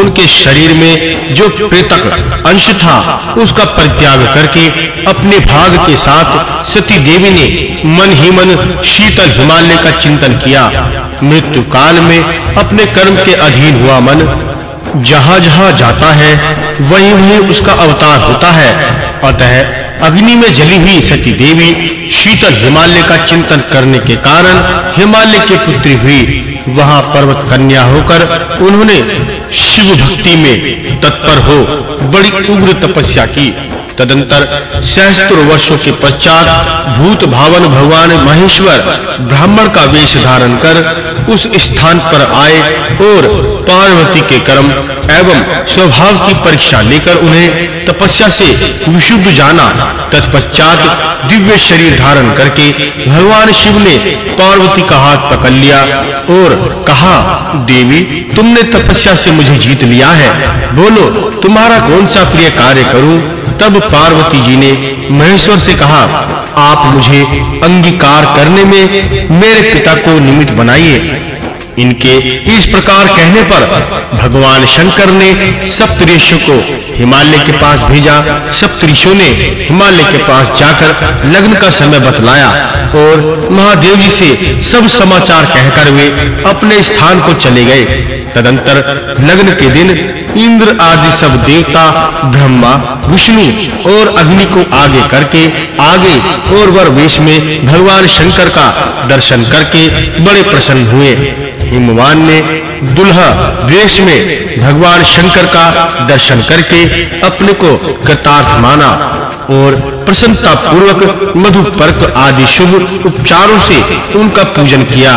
उनके शरीर में जो प्रेतक अंश था, उसका परित्याग करके अपने भाग के साथ सती देवी ने मन ही मन शीतल हिमालय का चिंतन किया। मृत्यु काल में अपने कर्म के अधीन हुआ मन जहां-जहां जाता है वहीं-वहीं उसका अवतार होता है। अतः अग्नि में जली हुई सती देवी, शीतल हिमालय का चिंतन करने के कारण हिमालय की पुत्री हुई वहाँ पर्वत कन्या होकर उन्होंने शिव भक्ति में तत्पर हो बड़ी उग्र तपस्या की। तदंतर सहस्त्र वर्षों के पश्चात भूत भावन भगवान महेश्वर ब्राह्मण का वेश धारण कर उस स्थान पर आए और पार्वती के कर्म एवं स्वभाव की परीक्षा लेकर उन्हें तपस्या से विशुद्ध जाना, तत्पश्चात दिव्य शरीर धारण करके भगवान शिव ने पार्वती का हाथ पकड़ लिया और कहा, देवी, तुमने तपस्या से मुझे जीत लिया है। बोलो, तुम्हारा कौन सा प्रिय कार्य करूँ? तब पार्वती जी ने महेश्वर से कहा, आप मुझे अंगीकार करने में मेरे पिता को निमित्त बनाइए। इनके इस प्रकार कहने पर भगवान शंकर ने सप्तऋषियों को हिमालय के पास भेजा। सप्तऋषियों ने हिमालय के पास जाकर लग्न का समय बतलाया और महादेव जी से सब समाचार कहकर वे अपने स्थान को चले गए। तदंतर लग्न के दिन इंद्र आदि सब देवता, ब्रह्मा, विष्णु और अग्नि को आगे करके आगे और वर वेश में भगवान शंकर का दर्शन करके बड़े प्रसन्न हुए। हिमवान ने दुल्हा वेश में भगवान शंकर का दर्शन करके अपने को कृतार्थ माना। और प्रसन्नता पूर्वक मधु मधुपर्क आदि शुभ उपचारों से उनका पूजन किया।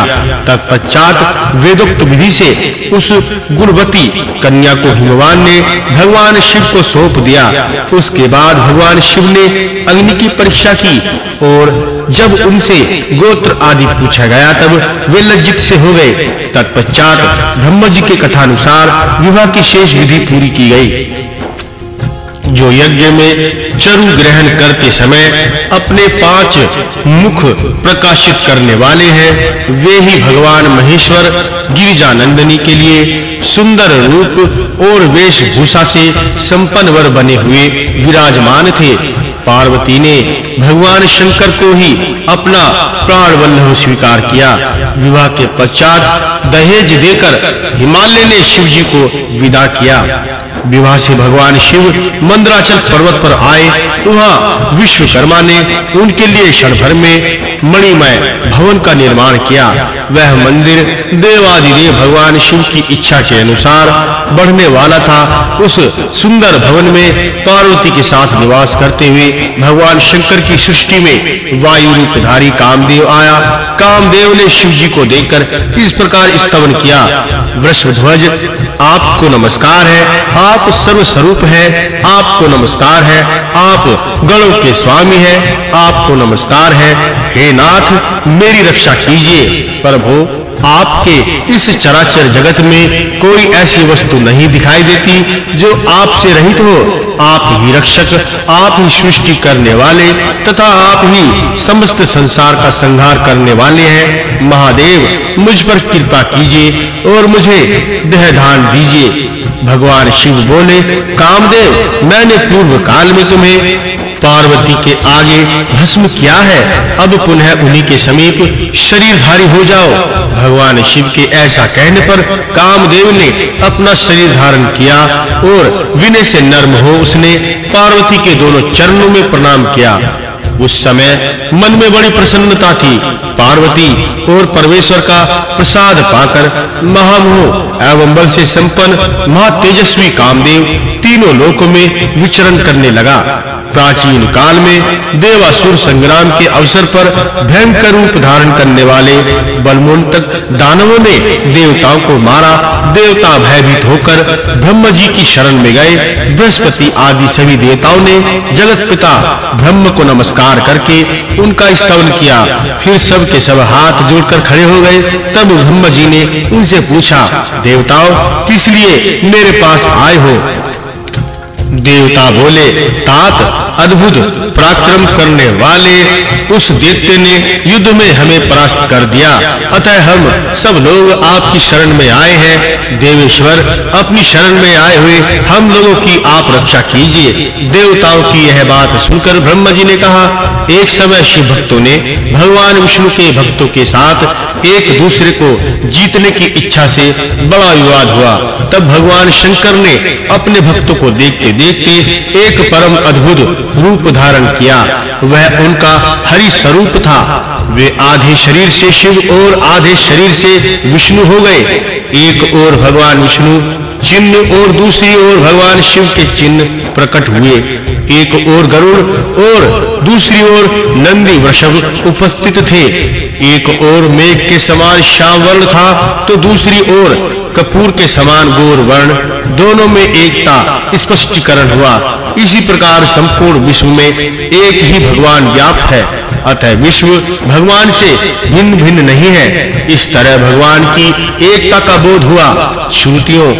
तत्पश्चात वेदोक्त विधि से उस गुणवती कन्या को हिमवान ने भगवान शिव को सौंप दिया। उसके बाद भगवान शिव ने अग्नि की परीक्षा की और जब उनसे गोत्र आदि पूछा गया, तब वे लज्जित से हो गए। तत्पश्चात ब्रह्म जी के कथानुसार विवाह की शेष विधि पूरी की गई। जो यज्ञ में चरु ग्रहण करते समय अपने पाँच मुख प्रकाशित करने वाले हैं, वे ही भगवान महेश्वर गिरिजानंदनी के लिए सुंदर रूप और वेशभूषा से संपन्न वर बने हुए विराजमान थे। पार्वती ने भगवान शंकर को ही अपना प्राण वल्लभ स्वीकार किया। विवाह के पश्चात दहेज देकर हिमालय ने शिव जी को विदा किया। विवाह से भगवान शिव मंदराचल पर्वत पर आए। वहाँ विश्वकर्मा ने उनके लिए क्षण भर में मणिमय भवन का निर्माण किया। वह मंदिर देवादिदेव भगवान शिव की इच्छा के अनुसार बढ़ने वाला था। उस सुंदर भवन में पार्वती के साथ निवास करते हुए भगवान शंकर की सृष्टि में वायु रूपधारी कामदेव आया। कामदेव ने शिव जी को देखकर इस प्रकार स्तवन किया। वृषध्वज, आपको नमस्कार है, आप सर्व स्वरूप हैं, आपको नमस्कार है, आप गणों के स्वामी हैं, आपको नमस्कार है। हे नाथ, मेरी रक्षा कीजिए प्रभु आपके इस चराचर जगत में कोई ऐसी वस्तु नहीं दिखाई देती जो आपसे रहित हो। आप ही रक्षक, आप ही सृष्टि करने वाले तथा आप ही समस्त संसार का संहार करने वाले हैं। महादेव, मुझ पर कृपा कीजिए और मुझे देह दान दीजिए। भगवान शिव बोले, कामदेव, मैंने पूर्व काल में तुम्हें पार्वती के आगे भस्म किया है, अब पुनः उन्हीं के समीप शरीरधारी हो जाओ। भगवान शिव के ऐसा कहने पर कामदेव ने अपना शरीर धारण किया और विनय से नर्म हो उसने पार्वती के दोनों चरणों में प्रणाम किया। उस समय मन में बड़ी प्रसन्नता थी। पार्वती और परमेश्वर का प्रसाद पाकर महामोह एवं बल से संपन्न महा तेजस्वी कामदेव तीनों लोकों में विचरण करने लगा। प्राचीन काल में देवासुर संग्राम के अवसर पर भयंकर रूप धारण करने वाले बलवंतक दानवों ने देवताओं को मारा। देवता भयभीत होकर ब्रह्म जी की शरण में गए। बृहस्पति आदि सभी देवताओं ने जगत पिता ब्रह्म को नमस्कार करके उनका स्तवन किया। फिर सब के सब हाथ जोड़कर खड़े हो गए। तब ब्रह्म जी ने उनसे पूछा, देवताओं, किस लिए मेरे पास आए हो? देवता बोले, तात, अद्भुत पराक्रम करने वाले उस दैत्य ने युद्ध में हमें परास्त कर दिया। अतः हम सब लोग आपकी शरण में आए हैं। देवेश्वर, अपनी शरण में आए हुए हम लोगों की आप रक्षा कीजिए। देवताओं की यह बात सुनकर ब्रह्मा जी ने कहा, एक समय शिव भक्तों ने भगवान विष्णु के भक्तों के साथ एक दूसरे को जीतने की इच्छा से बड़ा विवाद हुआ। तब भगवान शंकर ने अपने भक्तों को देखते देखते एक परम अद्भुत रूप धारण किया। वह उनका हरि स्वरूप था। वे आधे शरीर से शिव और आधे शरीर से विष्णु हो गए। एक और भगवान विष्णु, चिन्ह और दूसरी ओर भगवान शिव के चिन्ह प्रकट हुए। एक ओर गरुड़ और दूसरी ओर नंदी वृषभ उपस्थित थे। एक ओर मेघ के समान श्याम वर्ण था तो दूसरी ओर कपूर के समान गोर, वर्ण, दोनों में एकता स्पष्टीकरण हुआ। इसी प्रकार संपूर्ण विश्व में एक ही भगवान व्याप्त है। अतः विश्व भगवान से भिन्न भिन्न नहीं है। इस तरह भगवान की एकता का बोध हुआ। श्रुतियों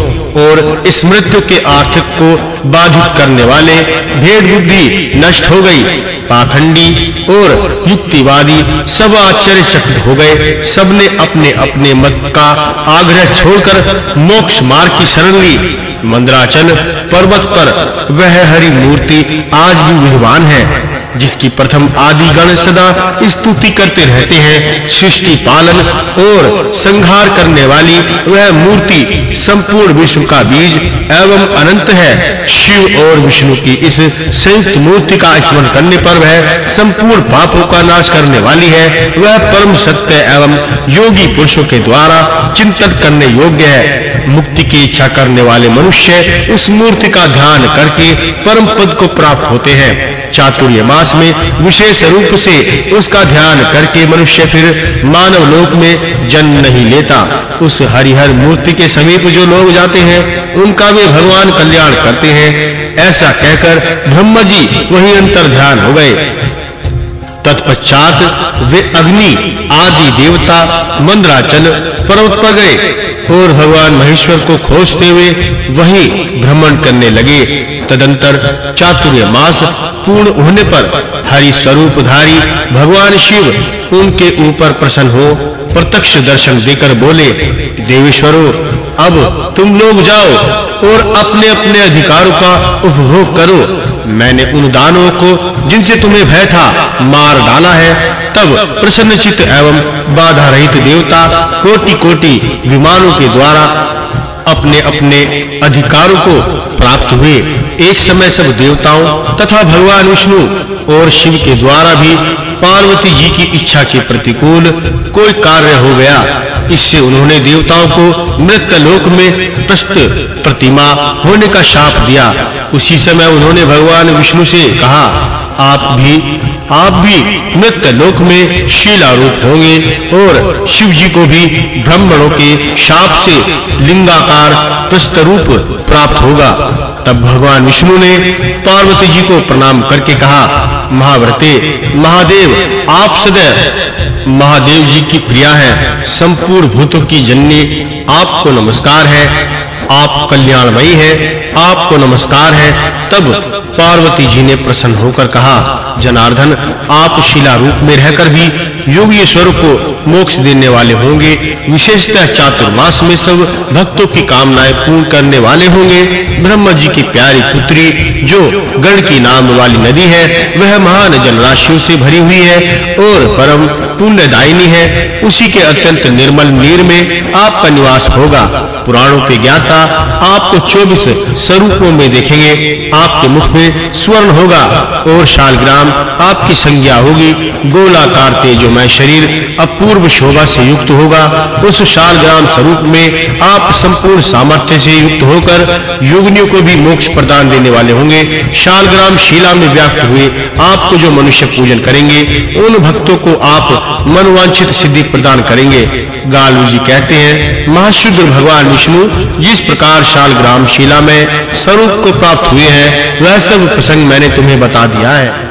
और स्मृति के आर्थिक को बाधित करने वाले भेद बुद्धि नष्ट हो गई। पाखंडी और युक्तिवादी सब आश्चर्यचकित हो गए। सबने अपने अपने मत का आग्रह छोड़कर मोक्ष मार्ग की शरण ली। मंदराचल पर्वत पर वह हरि मूर्ति आज भी विद्वान है। जिसकी प्रथम आदि गण सदा स्तुति करते रहते हैं, सृष्टि पालन और संहार करने वाली वह मूर्ति संपूर्ण विश्व का बीज एवं अनंत है। शिव और विष्णु की इस संयुक्त मूर्ति का स्मरण करने पर वह संपूर्ण पापों का नाश करने वाली है। वह परम सत्य एवं योगी पुरुषों के द्वारा चिंतन करने योग्य है। मुक्ति की इच्छा करने वाले मनुष्य इस मूर्ति का ध्यान करके परम पद को प्राप्त होते हैं। चातुर्य मास में विशेष रूप से उसका ध्यान करके मनुष्य फिर मानव लोक में जन्म नहीं लेता। उस हरिहर मूर्ति के समीप जो लोग जाते हैं, उनका वे भगवान कल्याण करते हैं। ऐसा कहकर ब्रह्मा जी वही अंतर ध्यान हो गए। तत्पश्चात वे अग्नि, आदि देवता, मंदराचल पर्वत पर गए। और भगवान महेश्वर को खोजते हुए वहीं भ्रमण करने लगे। तदंतर चातुर्य मास पूर्ण होने पर हरि स्वरूपधारी भगवान शिव उनके ऊपर प्रसन्न हो प्रत्यक्ष दर्शन देकर बोले, देवेश्वरों, अब तुम लोग जाओ। और अपने अपने अधिकारों का उपभोग करो। मैंने उन दानों को, जिनसे तुम्हें भय था, मार डाला है। तब प्रसन्नचित एवं बाधा रहित देवता कोटि कोटि विमानों के द्वारा अपने अपने अधिकारों को प्राप्त हुए। एक समय सब देवताओं तथा भगवान विष्णु और शिव के द्वारा भी पार्वती जी की इच्छा के प्रतिकूल कोई कार्य हो गया। इससे उन्होंने देवताओं को मृत लोक में प्रस्त प्रतिमा होने का शाप दिया। उसी समय उन्होंने भगवान विष्णु से कहा, आप भी आप भी मृत लोक में शीलारूप होंगे और शिव जी को भी ब्राह्मणों के शाप से लिंगाकार प्रस्त रूप प्राप्त होगा। तब भगवान विष्णु ने पार्वती जी को प्रणाम करके कहा, महाव्रते, महादेव, आप सदैव महादेव जी की प्रिया है। संपूर्ण भूतों की जननी, आपको नमस्कार है। आप कल्याणमयी है, आपको नमस्कार है। तब पार्वती जी ने प्रसन्न होकर कहा, जनार्दन, आप शिला रूप में रहकर भी योगेश्वर को मोक्ष देने वाले होंगे, विशेषतः चातुर्मास में सब भक्तों की कामनाएँ पूर्ण करने वाले होंगे। ब्रह्मा जी की प्यारी पुत्री, जो गण की नाम वाली नदी है, वह महान जल राशियों से भरी हुई है और परम पुण्यदायिनी है। उसी के अत्यंत निर्मल नीर में आपका निवास होगा। पुराणों के ज्ञाता आपको 24 स्वरूपों में देखेंगे। आपके मुख में स्वर्ण होगा और शालग्राम आपकी संज्ञा होगी। गोलाकार तेजोमय शरीर अपूर्व शोभा से युक्त होगा। उस शालग्राम स्वरूप में आप संपूर्ण सामर्थ्य से युक्त होकर योगिनियों को भी मोक्ष प्रदान देने वाले होंगे। शालग्राम शिला में व्याप्त हुए आपको जो मनुष्य पूजन करेंगे, उन भक्तों को आप मनवांछित सिद्धि प्रदान करेंगे। गालू जी कहते हैं महाशुद्ध भगवान विष्णु, जिस प्रकार शालग्राम शिला में स्वरूप को प्राप्त हुए हैं, वह सब प्रसंग मैंने तुम्हें बता दिया है।